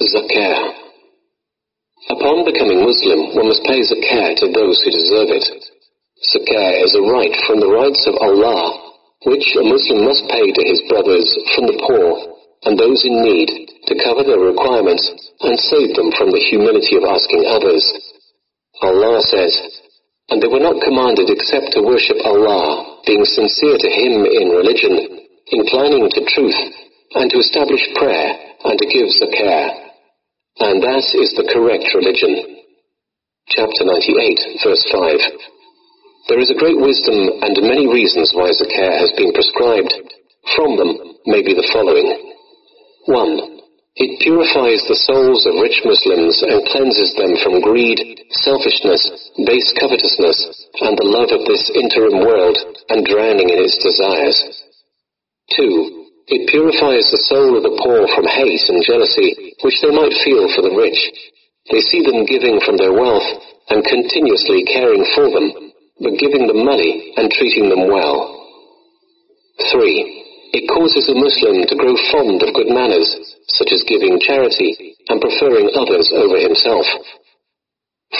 Zakah. Upon becoming Muslim, one must pay zakah to those who deserve it. Zakah is a right from the rights of Allah, which a Muslim must pay to his brothers from the poor and those in need to cover their requirements and save them from the humility of asking others. Allah says, And they were not commanded except to worship Allah, being sincere to Him in religion, inclining to truth, and to establish prayer, and to give zakah. And that is the correct religion. Chapter 98, verse 5. There is a great wisdom and many reasons why zakah has been prescribed. From them may be the following. 1. It purifies the souls of rich Muslims and cleanses them from greed, selfishness, base covetousness, and the love of this interim world and drowning in its desires. 2. It purifies the soul of the poor from hate and jealousy, which they might feel for the rich. They see them giving from their wealth and continuously caring for them, but giving them money and treating them well. 3. It causes a Muslim to grow fond of good manners, such as giving charity and preferring others over himself.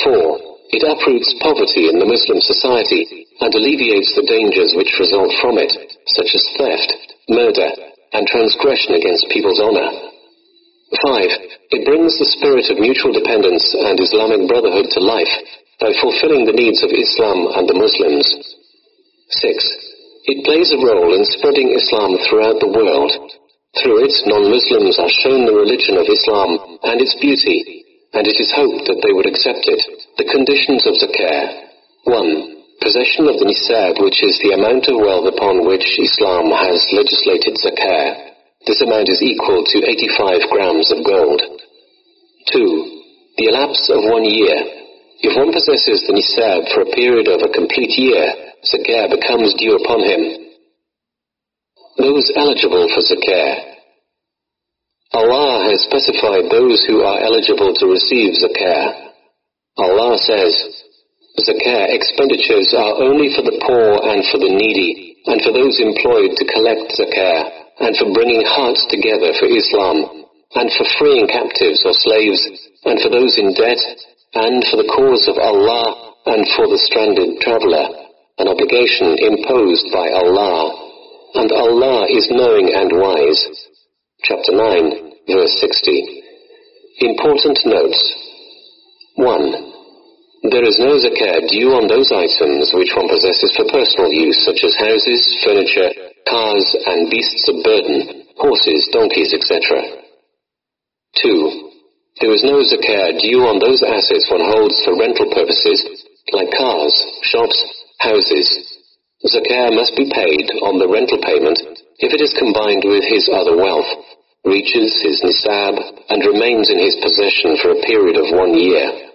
4. It uproots poverty in the Muslim society and alleviates the dangers which result from it, such as theft, murder, and transgression against people's honor. 5. It brings the spirit of mutual dependence and Islamic brotherhood to life by fulfilling the needs of Islam and the Muslims. 6. It plays a role in spreading Islam throughout the world. Through it, non-Muslims are shown the religion of Islam and its beauty, and it is hoped that they would accept it. The conditions of zakah. 1 possession of the nisab, which is the amount of wealth upon which Islam has legislated zakah. This amount is equal to 85 grams of gold. 2. The elapse of one year. If one possesses the nisab for a period of a complete year, zakah becomes due upon him. Those eligible for zakah. Allah has specified those who are eligible to receive zakah. Allah says, Zakah expenditures are only for the poor and for the needy, and for those employed to collect zakah, and for bringing hearts together for Islam, and for freeing captives or slaves, and for those in debt, and for the cause of Allah, and for the stranded traveler, an obligation imposed by Allah. And Allah is knowing and wise. Chapter 9, verse 60. Important notes. 1. There is no zakat due on those items which one possesses for personal use, such as houses, furniture, cars, and beasts of burden, horses, donkeys, etc. 2. There is no zakat due on those assets one holds for rental purposes, like cars, shops, houses. Zakah must be paid on the rental payment if it is combined with his other wealth, reaches his nisab, and remains in his possession for a period of one year.